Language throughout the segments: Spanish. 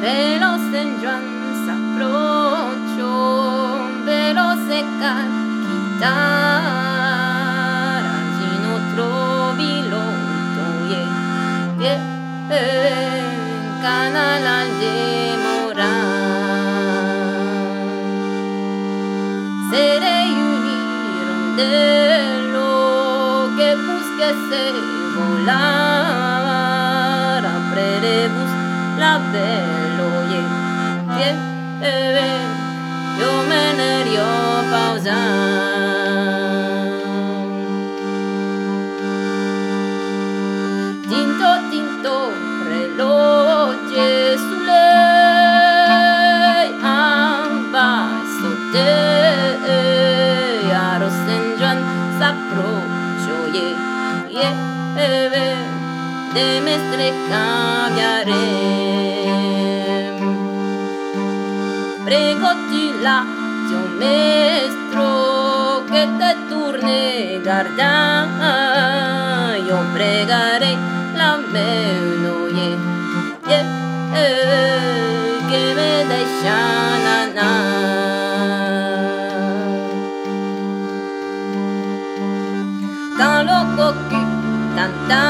Velo San Juan s'approccio, velo secar chitarra, si no trovi l'otto, yeah, yeah, canal al demorar. Serei un rondello que busque se volar, aprenderemos la bello, yeah, diye la de un maestro che te turne guarda. io pregaré la meno ye, ye, eh, che me deja na na. Tan loco que tanta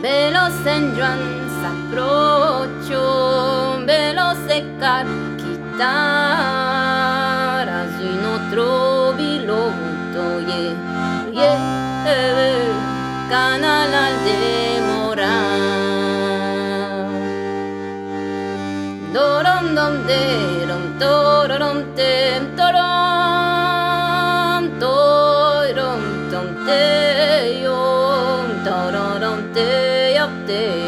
Velo San Juan s'approccio, velo secar chitarra, si no yeah, yeah, eh, canal al demorar. Dorom dom derom tororom tem day.